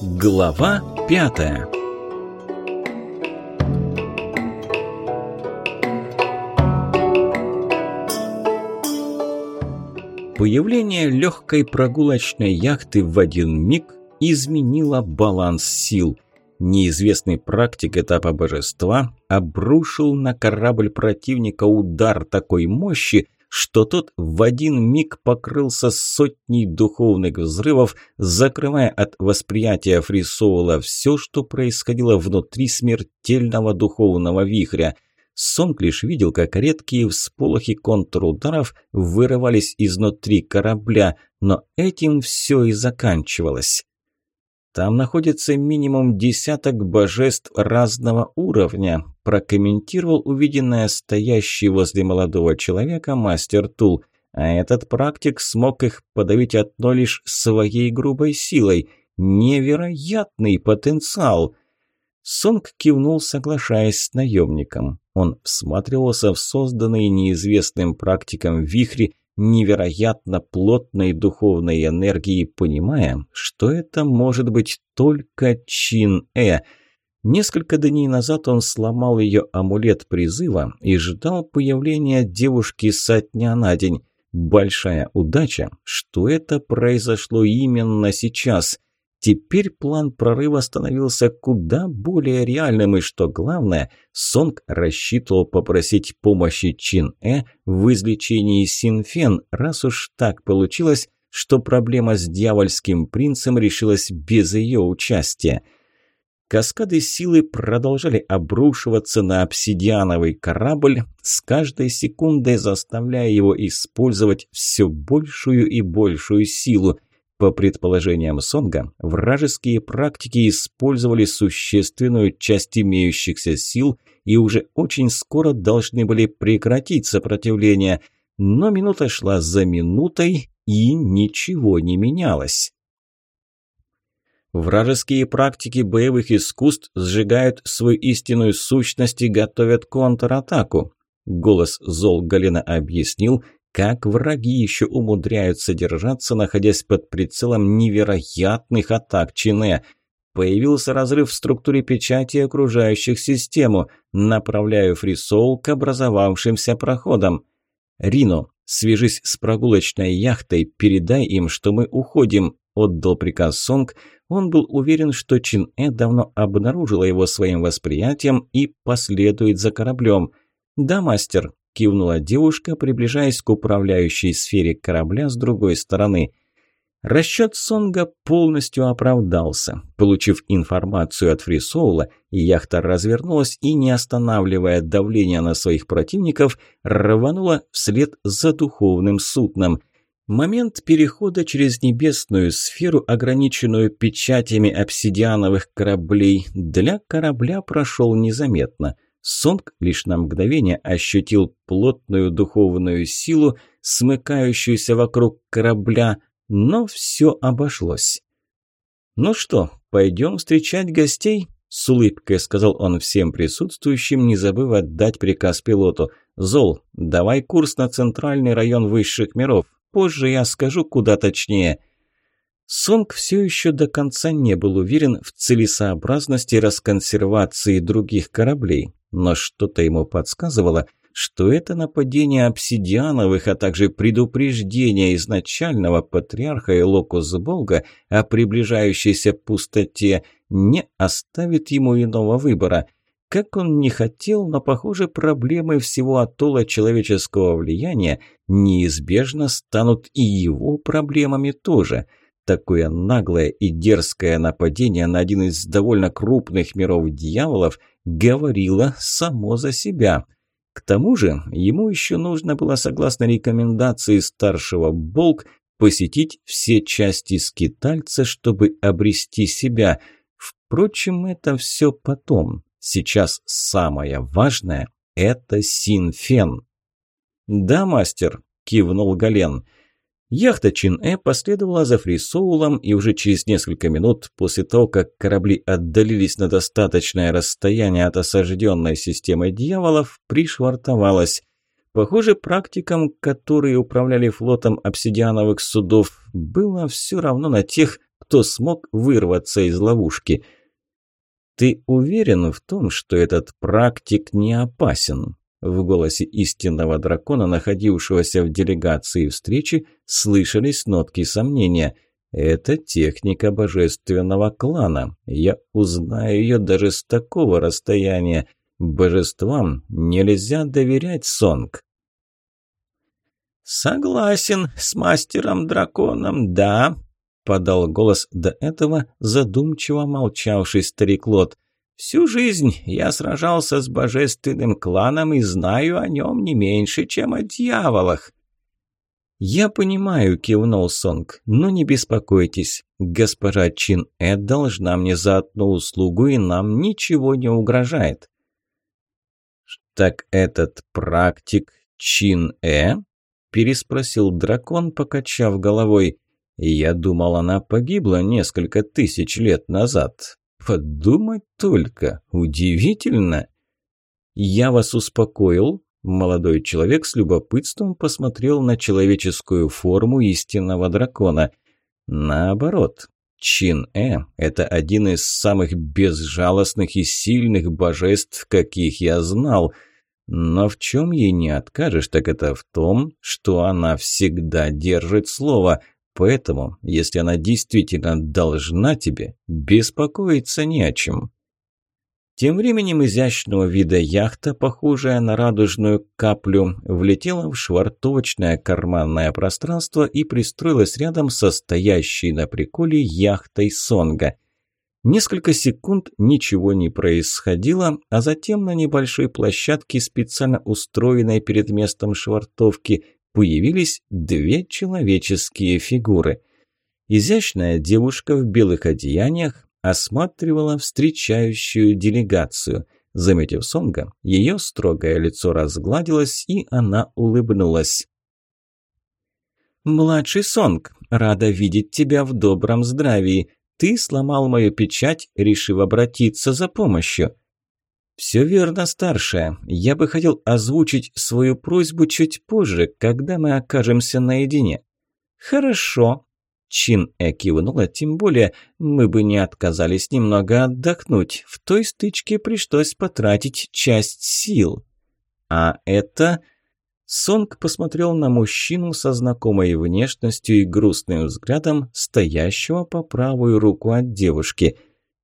Глава пятая Появление легкой прогулочной яхты в один миг изменило баланс сил. Неизвестный практик этапа божества обрушил на корабль противника удар такой мощи, что тот в один миг покрылся сотней духовных взрывов, закрывая от восприятия Фрисоула все, что происходило внутри смертельного духовного вихря. Сонг лишь видел, как редкие всполохи контрударов вырывались изнутри корабля, но этим все и заканчивалось. Там находится минимум десяток божеств разного уровня», – прокомментировал увиденное стоящий возле молодого человека мастер Тул. А этот практик смог их подавить одно лишь своей грубой силой. Невероятный потенциал! Сонг кивнул, соглашаясь с наемником. Он всматривался в созданные неизвестным практиком вихри невероятно плотной духовной энергии понимая, что это может быть только Чин Э. Несколько дней назад он сломал ее амулет призыва и ждал появления девушки со дня на день. Большая удача, что это произошло именно сейчас. Теперь план прорыва становился куда более реальным, и что главное, Сонг рассчитывал попросить помощи Чин-Э в излечении Синфен, раз уж так получилось, что проблема с дьявольским принцем решилась без ее участия. Каскады силы продолжали обрушиваться на обсидиановый корабль, с каждой секундой заставляя его использовать все большую и большую силу – по предположениям Сонга, вражеские практики использовали существенную часть имеющихся сил и уже очень скоро должны были прекратить сопротивление. Но минута шла за минутой, и ничего не менялось. Вражеские практики боевых искусств сжигают свою истинную сущность и готовят контратаку. Голос Зол Галина объяснил – как враги еще умудряются держаться, находясь под прицелом невероятных атак Чине. Появился разрыв в структуре печати окружающих систему. Направляю фрисол к образовавшимся проходам. «Рино, свяжись с прогулочной яхтой, передай им, что мы уходим», – отдал приказ Сонг. Он был уверен, что Чин Э давно обнаружила его своим восприятием и последует за кораблем. «Да, мастер», кивнула девушка, приближаясь к управляющей сфере корабля с другой стороны. Расчет Сонга полностью оправдался. Получив информацию от Фрисоула, яхта развернулась и, не останавливая давление на своих противников, рванула вслед за духовным судном. Момент перехода через небесную сферу, ограниченную печатями обсидиановых кораблей, для корабля прошел незаметно – Сонг лишь на мгновение ощутил плотную духовную силу, смыкающуюся вокруг корабля, но все обошлось. «Ну что, пойдем встречать гостей?» – с улыбкой сказал он всем присутствующим, не забыв отдать приказ пилоту. «Зол, давай курс на центральный район высших миров. Позже я скажу, куда точнее». Сонг все еще до конца не был уверен в целесообразности расконсервации других кораблей но что-то ему подсказывало, что это нападение обсидиановых, а также предупреждение изначального патриарха Элокус Болга о приближающейся пустоте не оставит ему иного выбора. Как он не хотел, но, похоже, проблемы всего атолла человеческого влияния неизбежно станут и его проблемами тоже – Такое наглое и дерзкое нападение на один из довольно крупных миров дьяволов говорила само за себя. К тому же ему еще нужно было, согласно рекомендации старшего Болк, посетить все части скитальца, чтобы обрести себя. Впрочем, это все потом. Сейчас самое важное – это Синфен. «Да, мастер», – кивнул Гален, – Яхта Чин-Э последовала за Фрисоулом, и уже через несколько минут, после того, как корабли отдалились на достаточное расстояние от осажденной системы дьяволов, пришвартовалась. Похоже, практикам, которые управляли флотом обсидиановых судов, было все равно на тех, кто смог вырваться из ловушки. «Ты уверен в том, что этот практик не опасен?» В голосе истинного дракона, находившегося в делегации встречи, слышались нотки сомнения. «Это техника божественного клана. Я узнаю ее даже с такого расстояния. Божествам нельзя доверять, Сонг». «Согласен с мастером-драконом, да», – подал голос до этого задумчиво молчавший старик Лот – Всю жизнь я сражался с божественным кланом и знаю о нем не меньше, чем о дьяволах». «Я понимаю», – кивнул Сонг, – «но не беспокойтесь. Госпожа Чин Э должна мне за одну услугу, и нам ничего не угрожает». «Так этот практик Чин Э?» – переспросил дракон, покачав головой. «Я думал, она погибла несколько тысяч лет назад». Подумать только, удивительно. Я вас успокоил. Молодой человек с любопытством посмотрел на человеческую форму истинного дракона. Наоборот, Чин Э – это один из самых безжалостных и сильных божеств, каких я знал. Но в чем ей не откажешь, так это в том, что она всегда держит слово – Поэтому, если она действительно должна тебе, беспокоиться не о чем. Тем временем изящного вида яхта, похожая на радужную каплю, влетела в швартовочное карманное пространство и пристроилась рядом со стоящей на приколе яхтой Сонга. Несколько секунд ничего не происходило, а затем на небольшой площадке, специально устроенной перед местом швартовки – появились две человеческие фигуры. Изящная девушка в белых одеяниях осматривала встречающую делегацию. Заметив Сонга, ее строгое лицо разгладилось, и она улыбнулась. «Младший Сонг, рада видеть тебя в добром здравии. Ты сломал мою печать, решив обратиться за помощью. «Все верно, старшая. Я бы хотел озвучить свою просьбу чуть позже, когда мы окажемся наедине». «Хорошо». Чин Э кивнула, тем более мы бы не отказались немного отдохнуть. В той стычке пришлось потратить часть сил. А это... Сонг посмотрел на мужчину со знакомой внешностью и грустным взглядом, стоящего по правую руку от девушки.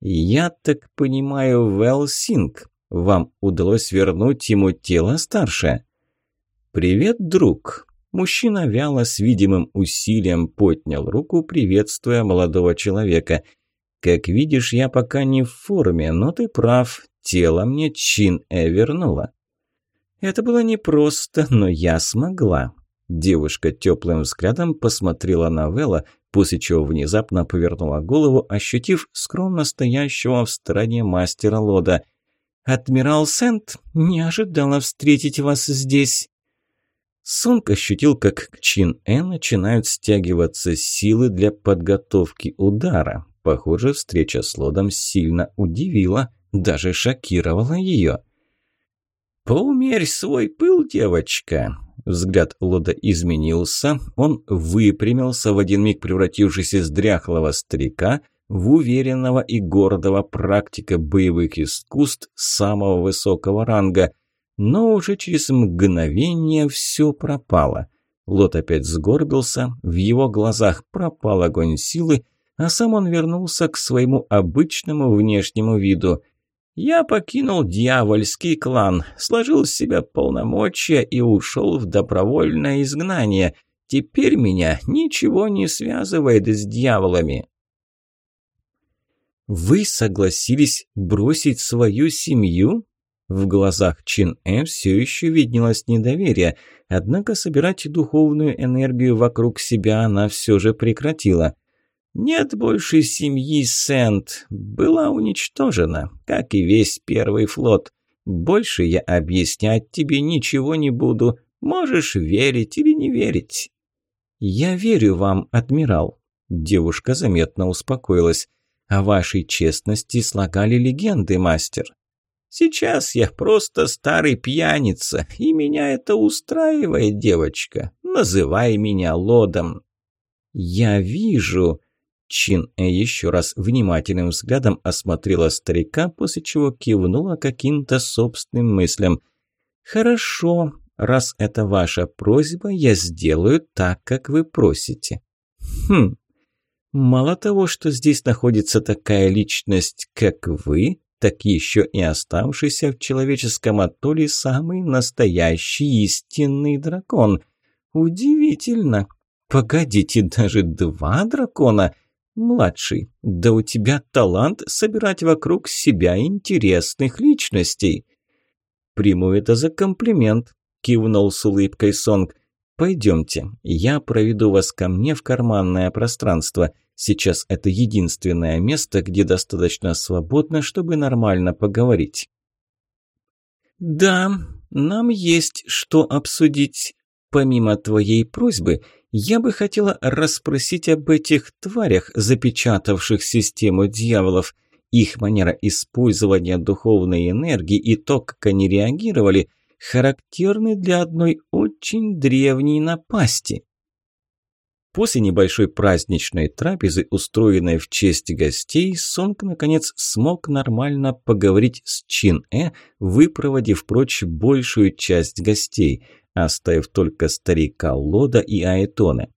«Я так понимаю, Вэлсинг, вам удалось вернуть ему тело старше?» «Привет, друг!» Мужчина вяло с видимым усилием поднял руку, приветствуя молодого человека. «Как видишь, я пока не в форме, но ты прав. Тело мне Чин Э вернула». «Это было непросто, но я смогла». Девушка теплым взглядом посмотрела на Вэлла, после чего внезапно повернула голову, ощутив скромно стоящего в стороне мастера Лода – «Адмирал Сент, не ожидала встретить вас здесь». Сунг ощутил, как к Чин Э начинают стягиваться силы для подготовки удара. Похоже, встреча с Лодом сильно удивила, даже шокировала ее. «Поумерь свой пыл, девочка!» Взгляд Лода изменился, он выпрямился в один миг, превратившись из дряхлого старика – в уверенного и гордого практика боевых искусств самого высокого ранга. Но уже через мгновение все пропало. Лот опять сгорбился, в его глазах пропал огонь силы, а сам он вернулся к своему обычному внешнему виду. «Я покинул дьявольский клан, сложил с себя полномочия и ушел в добровольное изгнание. Теперь меня ничего не связывает с дьяволами». Вы согласились бросить свою семью? В глазах Чин Эм все еще виднелось недоверие, однако собирать духовную энергию вокруг себя она все же прекратила. Нет больше семьи Сент. Была уничтожена, как и весь первый флот. Больше я объяснять тебе ничего не буду. Можешь верить или не верить. Я верю вам, адмирал. Девушка заметно успокоилась о вашей честности слагали легенды, мастер. Сейчас я просто старый пьяница, и меня это устраивает, девочка. Называй меня Лодом. Я вижу. Чин Э еще раз внимательным взглядом осмотрела старика, после чего кивнула каким-то собственным мыслям. Хорошо, раз это ваша просьба, я сделаю так, как вы просите. Хм, Мало того, что здесь находится такая личность, как вы, так еще и оставшийся в человеческом атолле самый настоящий истинный дракон. Удивительно. Погодите, даже два дракона. Младший, да у тебя талант собирать вокруг себя интересных личностей. Приму это за комплимент, кивнул с улыбкой Сонг. Пойдемте, я проведу вас ко мне в карманное пространство. Сейчас это единственное место, где достаточно свободно, чтобы нормально поговорить. Да, нам есть что обсудить. Помимо твоей просьбы, я бы хотела расспросить об этих тварях, запечатавших систему дьяволов. Их манера использования духовной энергии и то, как они реагировали – характерны для одной очень древней напасти. После небольшой праздничной трапезы, устроенной в честь гостей, Сонг, наконец, смог нормально поговорить с Чин-Э, выпроводив прочь большую часть гостей, оставив только старика Лода и Аэтона.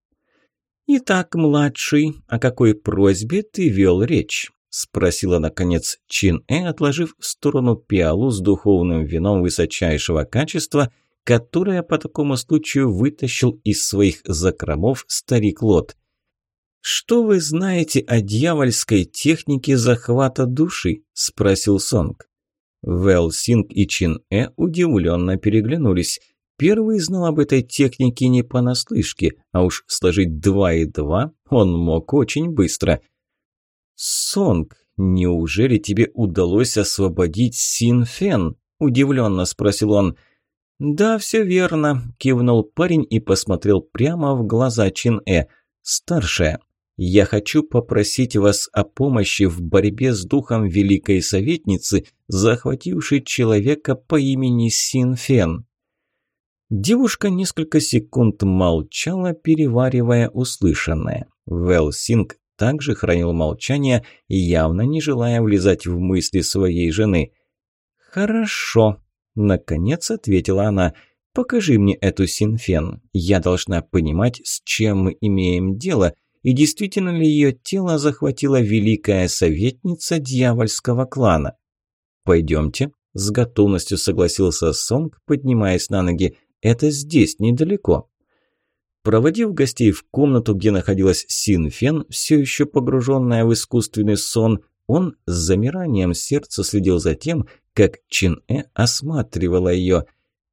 «Итак, младший, о какой просьбе ты вел речь?» спросила, наконец, Чин Э, отложив в сторону пиалу с духовным вином высочайшего качества, которое по такому случаю вытащил из своих закромов старик Лот. «Что вы знаете о дьявольской технике захвата души?» – спросил Сонг. Вэл Синг и Чин Э удивленно переглянулись. Первый знал об этой технике не понаслышке, а уж сложить два и два он мог очень быстро. Сонг, неужели тебе удалось освободить Синфен?» – удивленно спросил он. «Да, все верно», – кивнул парень и посмотрел прямо в глаза Чин-Э. «Старшая, я хочу попросить вас о помощи в борьбе с духом Великой Советницы, захватившей человека по имени Синфен». Девушка несколько секунд молчала, переваривая услышанное. Вэлсинг также хранил молчание и явно не желая влезать в мысли своей жены. «Хорошо», – наконец ответила она. «Покажи мне эту синфен. Я должна понимать, с чем мы имеем дело, и действительно ли ее тело захватила великая советница дьявольского клана». «Пойдемте», – с готовностью согласился Сонг, поднимаясь на ноги. «Это здесь, недалеко». Проводив гостей в комнату, где находилась Синфен, все еще погруженная в искусственный сон, он с замиранием сердца следил за тем, как Чин-Э осматривала ее.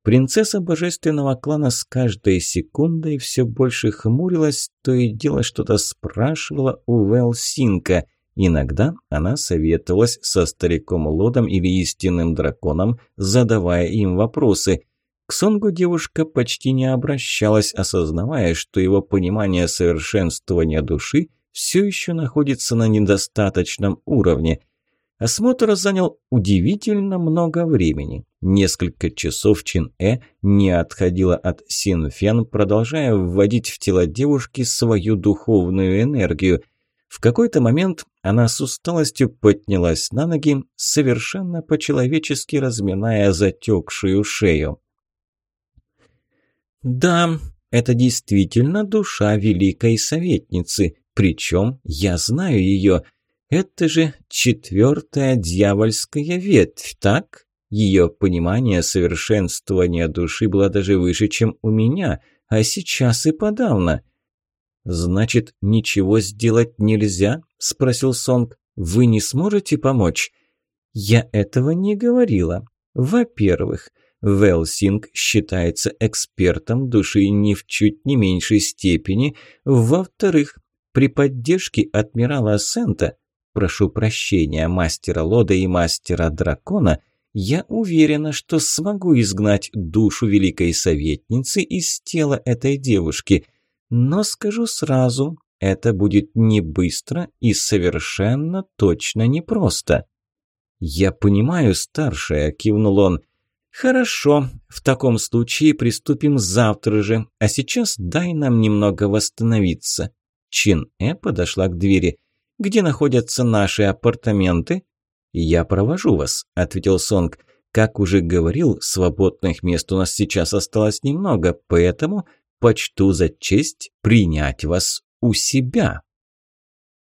Принцесса божественного клана с каждой секундой все больше хмурилась, то и дело что-то спрашивала у Вэл Синка. Иногда она советовалась со стариком Лодом или истинным драконом, задавая им вопросы. К Сонгу девушка почти не обращалась, а осознавая, что его понимание совершенствования души все еще находится на недостаточном уровне. Осмотр занял удивительно много времени. Несколько часов Чин Э не отходила от Син Фен, продолжая вводить в тело девушки свою духовную энергию. В какой-то момент она с усталостью поднялась на ноги, совершенно по-человечески разминая затекшую шею. Да, это действительно душа великой советницы, причем я знаю ее. Это же четвертая дьявольская ветвь, так? Ее понимание совершенствования души было даже выше, чем у меня, а сейчас и подавно. «Значит, ничего сделать нельзя?» – спросил Сонг. «Вы не сможете помочь?» «Я этого не говорила. Во-первых, – Велсинг считается экспертом души не в чуть не меньшей степени. Во-вторых, при поддержке адмирала Сента, прошу прощения, мастера Лода и мастера Дракона, я уверена, что смогу изгнать душу Великой Советницы из тела этой девушки. Но скажу сразу, это будет не быстро и совершенно точно непросто. «Я понимаю, старшая», – кивнул он, – «Хорошо, в таком случае приступим завтра же, а сейчас дай нам немного восстановиться». Чин Э подошла к двери. «Где находятся наши апартаменты?» «Я провожу вас», – ответил Сонг. «Как уже говорил, свободных мест у нас сейчас осталось немного, поэтому почту за честь принять вас у себя».